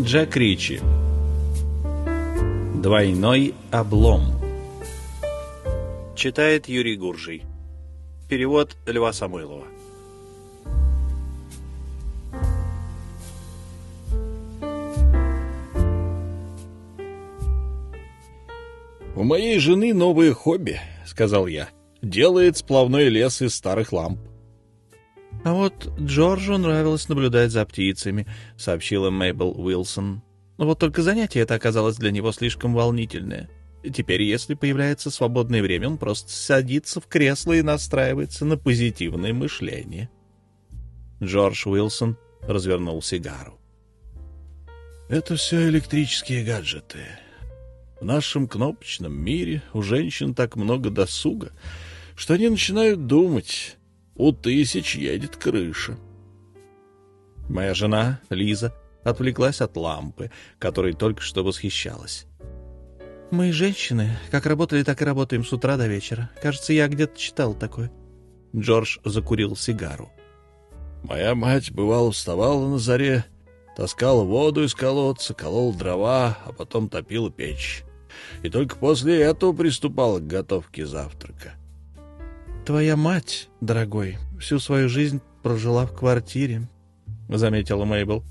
Джек Ричи. Двойной облом. Читает Юрий Гуржий. Перевод Льва Самойлова. «У моей жены новое хобби», — сказал я. «Делает сплавной лес из старых ламп». «А вот Джорджу нравилось наблюдать за птицами», — сообщила Мейбл Уилсон. «Вот только занятие это оказалось для него слишком волнительное. Теперь, если появляется свободное время, он просто садится в кресло и настраивается на позитивное мышление». Джордж Уилсон развернул сигару. «Это все электрические гаджеты. В нашем кнопочном мире у женщин так много досуга, что они начинают думать, у тысяч едет крыша. Моя жена, Лиза, отвлеклась от лампы, которой только что восхищалась. «Мы, женщины, как работали, так и работаем с утра до вечера. Кажется, я где-то читал такое». Джордж закурил сигару. «Моя мать, бывало, вставала на заре, таскала воду из колодца, колола дрова, а потом топила печь и только после этого приступала к готовке завтрака. «Твоя мать, дорогой, всю свою жизнь прожила в квартире», — заметила Мейбл.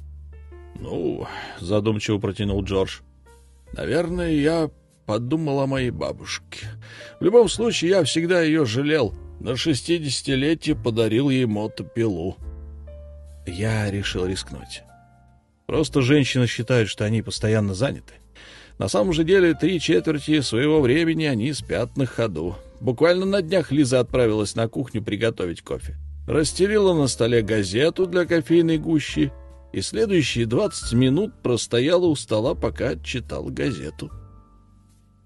«Ну, — задумчиво протянул Джордж, — наверное, я подумал о моей бабушке. В любом случае, я всегда ее жалел. На шестидесятилетие подарил ей мотопилу. Я решил рискнуть. Просто женщины считают, что они постоянно заняты. На самом же деле, три четверти своего времени они спят на ходу. Буквально на днях Лиза отправилась на кухню приготовить кофе. Расстелила на столе газету для кофейной гущи и следующие 20 минут простояла у стола, пока читала газету.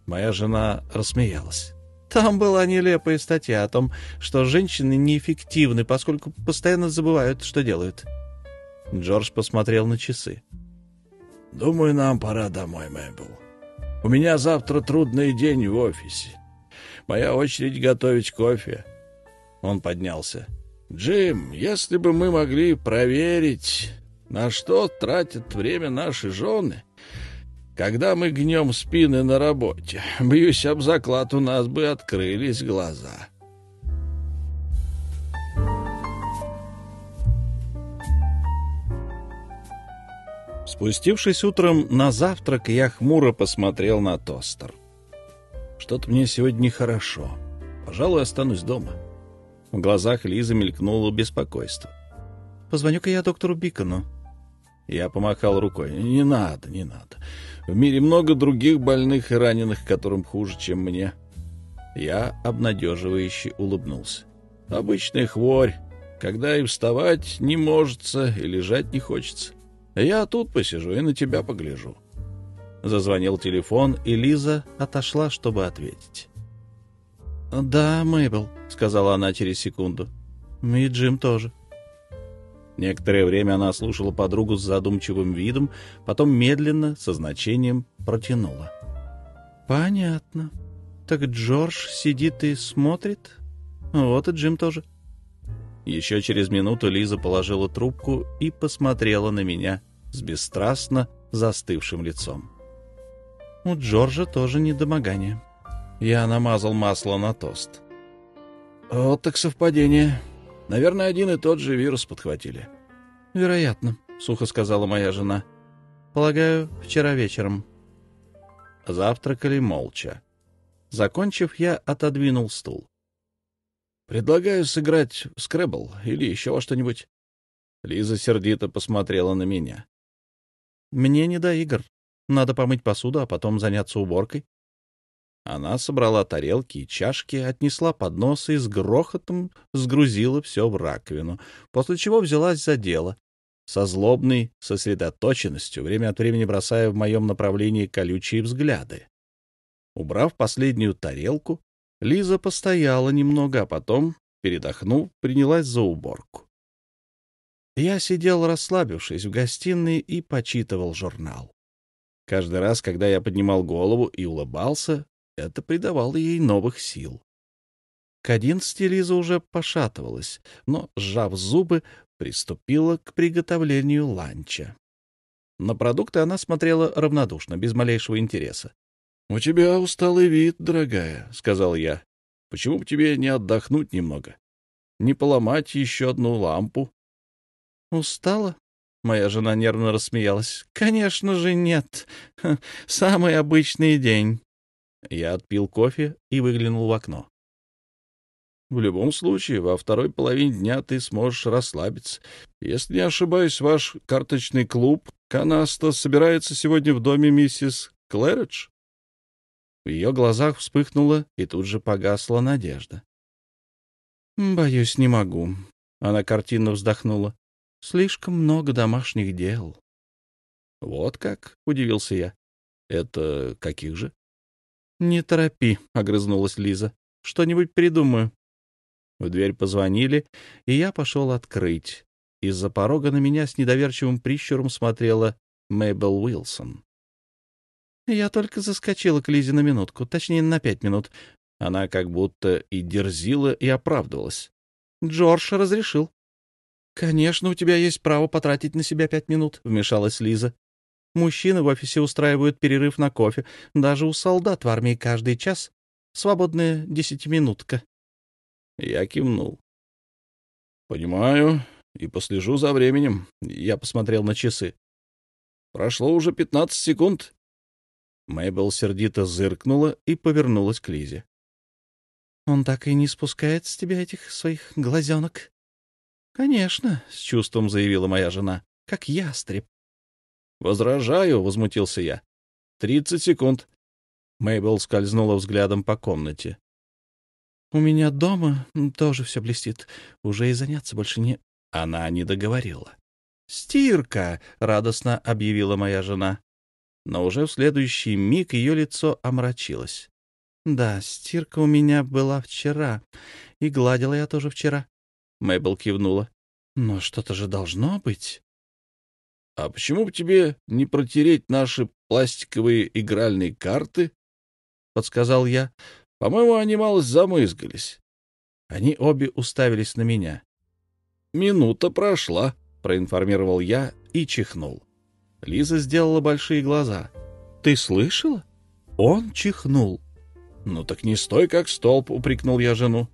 Моя жена рассмеялась. Там была нелепая статья о том, что женщины неэффективны, поскольку постоянно забывают, что делают. Джордж посмотрел на часы. «Думаю, нам пора домой, Мэйбл. У меня завтра трудный день в офисе. Моя очередь готовить кофе». Он поднялся. «Джим, если бы мы могли проверить, на что тратят время наши жены, когда мы гнем спины на работе, бьюсь об заклад, у нас бы открылись глаза». Спустившись утром на завтрак, я хмуро посмотрел на тостер. Что-то мне сегодня нехорошо. Пожалуй, останусь дома. В глазах Лизы мелькнуло беспокойство. «Позвоню-ка я доктору Бикону». Я помахал рукой. «Не надо, не надо. В мире много других больных и раненых, которым хуже, чем мне». Я обнадеживающе улыбнулся. «Обычная хворь, когда и вставать не можется, и лежать не хочется. Я тут посижу и на тебя погляжу. Зазвонил телефон, и Лиза отошла, чтобы ответить. «Да, Мэйбл», — сказала она через секунду. «И Джим тоже». Некоторое время она слушала подругу с задумчивым видом, потом медленно, со значением, протянула. «Понятно. Так Джордж сидит и смотрит? Вот и Джим тоже». Еще через минуту Лиза положила трубку и посмотрела на меня с бесстрастно застывшим лицом. У Джорджа тоже недомогание. Я намазал масло на тост. Вот так совпадение. Наверное, один и тот же вирус подхватили. Вероятно, сухо сказала моя жена. Полагаю, вчера вечером. Завтракали молча. Закончив, я отодвинул стул. Предлагаю сыграть в скребл или еще во что-нибудь. Лиза сердито посмотрела на меня. Мне не до игр. Надо помыть посуду, а потом заняться уборкой. Она собрала тарелки и чашки, отнесла поднос и с грохотом сгрузила все в раковину, после чего взялась за дело, со злобной сосредоточенностью, время от времени бросая в моем направлении колючие взгляды. Убрав последнюю тарелку, Лиза постояла немного, а потом, передохнув, принялась за уборку. Я сидел, расслабившись в гостиной, и почитывал журнал. Каждый раз, когда я поднимал голову и улыбался, это придавало ей новых сил. К одиннадцати Лиза уже пошатывалась, но, сжав зубы, приступила к приготовлению ланча. На продукты она смотрела равнодушно, без малейшего интереса. — У тебя усталый вид, дорогая, — сказал я. — Почему бы тебе не отдохнуть немного? Не поломать еще одну лампу? — Устала? Моя жена нервно рассмеялась. — Конечно же нет. Самый обычный день. Я отпил кофе и выглянул в окно. В любом случае, во второй половине дня ты сможешь расслабиться. Если не ошибаюсь, ваш карточный клуб Канаста собирается сегодня в доме миссис Клэридж? В ее глазах вспыхнула и тут же погасла надежда. «Боюсь, не могу». Она картинно вздохнула. «Слишком много домашних дел». «Вот как?» — удивился я. «Это каких же?» «Не торопи», — огрызнулась Лиза. «Что-нибудь придумаю». В дверь позвонили, и я пошел открыть. Из-за порога на меня с недоверчивым прищуром смотрела Мэйбл Уилсон. Я только заскочила к Лизе на минутку, точнее, на пять минут. Она как будто и дерзила, и оправдывалась. Джордж разрешил. «Конечно, у тебя есть право потратить на себя пять минут», — вмешалась Лиза. «Мужчины в офисе устраивают перерыв на кофе. Даже у солдат в армии каждый час свободная десятиминутка». Я кивнул. «Понимаю, и послежу за временем». Я посмотрел на часы. «Прошло уже пятнадцать секунд». Мэйбл сердито зыркнула и повернулась к Лизе. «Он так и не спускает с тебя этих своих глазенок?» «Конечно», — с чувством заявила моя жена, — «как ястреб». «Возражаю», — возмутился я. «Тридцать секунд». Мэйбл скользнула взглядом по комнате. У меня дома тоже все блестит. Уже и заняться больше не...» Она не договорила. «Стирка!» — радостно объявила моя жена. Но уже в следующий миг ее лицо омрачилось. «Да, стирка у меня была вчера, и гладила я тоже вчера». Мэйбл кивнула. «Но что-то же должно быть». «А почему бы тебе не протереть наши пластиковые игральные карты?» — подсказал я. По-моему, они малость замызгались. Они обе уставились на меня. «Минута прошла», — проинформировал я и чихнул. Лиза сделала большие глаза. «Ты слышала?» Он чихнул. «Ну так не стой, как столб», — упрекнул я жену.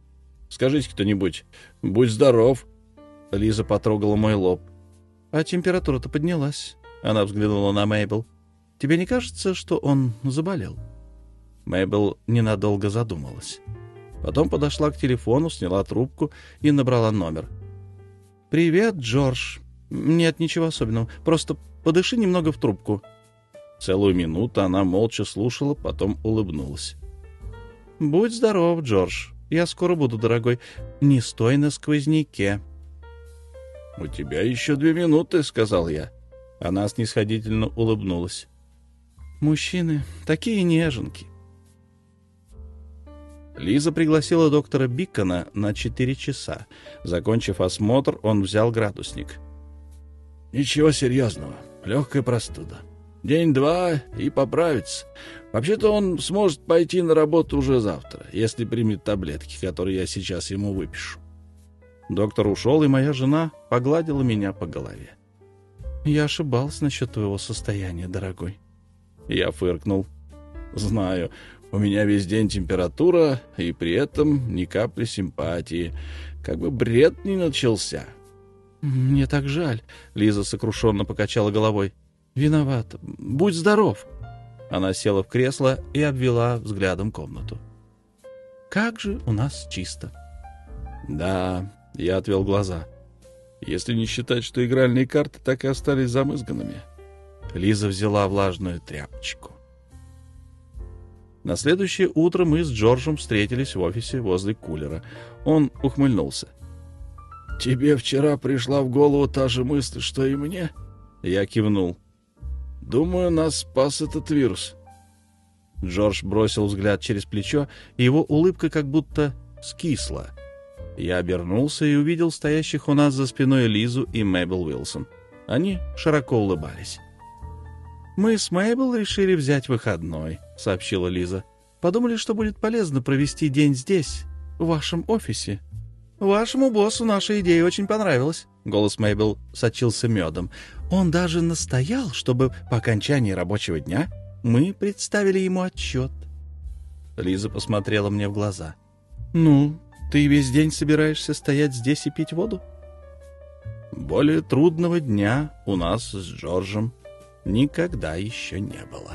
«Скажите кто-нибудь, будь здоров». Лиза потрогала мой лоб. «А температура-то поднялась». Она взглянула на Мейбл. «Тебе не кажется, что он заболел?» Мэйбл ненадолго задумалась. Потом подошла к телефону, сняла трубку и набрала номер. «Привет, Джордж. Нет, ничего особенного. Просто подыши немного в трубку». Целую минуту она молча слушала, потом улыбнулась. «Будь здоров, Джордж. Я скоро буду, дорогой. Не стой на сквозняке». «У тебя еще две минуты», — сказал я. Она снисходительно улыбнулась. «Мужчины такие неженки. Лиза пригласила доктора Бикона на четыре часа. Закончив осмотр, он взял градусник. «Ничего серьезного. Легкая простуда. День-два и поправится. Вообще-то он сможет пойти на работу уже завтра, если примет таблетки, которые я сейчас ему выпишу». Доктор ушел, и моя жена погладила меня по голове. «Я ошибался насчет твоего состояния, дорогой». Я фыркнул. «Знаю. У меня весь день температура, и при этом ни капли симпатии. Как бы бред не начался. «Мне так жаль», — Лиза сокрушенно покачала головой. «Виноват. Будь здоров». Она села в кресло и обвела взглядом комнату. «Как же у нас чисто». «Да», — я отвел глаза. «Если не считать, что игральные карты так и остались замызганными». Лиза взяла влажную тряпочку. На следующее утро мы с Джорджем встретились в офисе возле кулера. Он ухмыльнулся. «Тебе вчера пришла в голову та же мысль, что и мне?» Я кивнул. «Думаю, нас спас этот вирус». Джордж бросил взгляд через плечо, и его улыбка как будто скисла. Я обернулся и увидел стоящих у нас за спиной Лизу и Мэйбл Уилсон. Они широко улыбались. «Мы с Мэйбл решили взять выходной», — сообщила Лиза. «Подумали, что будет полезно провести день здесь, в вашем офисе». «Вашему боссу наша идея очень понравилась», — голос Мэйбл сочился медом. Он даже настоял, чтобы по окончании рабочего дня мы представили ему отчет. Лиза посмотрела мне в глаза. «Ну, ты весь день собираешься стоять здесь и пить воду?» Более трудного дня у нас с Джорджем никогда еще не было.